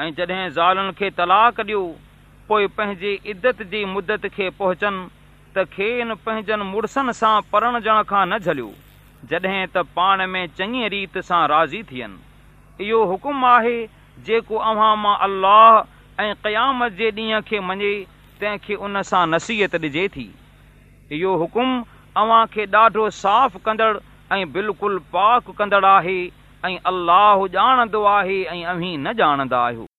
ऐं जॾहिं ज़ालुनि खे तलाक ॾियो पोइ पंहिंजी इदत जी मुदत खे पहुचनि त खेनि पंहिंजनि मुड़ुसनि सां परणॼ खां न झलियो जॾहिं त पाण में चङी रीति सां राज़ी थियनि इहो हुकुम आहे जेको अव्हां मां अलाह ऐं क़यामत जे ॾींहं खे मञे तंहिंखे उन सां नसीहत डि॒जे थी इहो हुकुम अव्हां खे ॾाढो साफ़ कंदड़ ऐं बिल्कुलु पाक कंदड़ आहे ऐं अलाह ॼाणंदो आहे ऐं अव्हीं न ॼाणंदा आहियो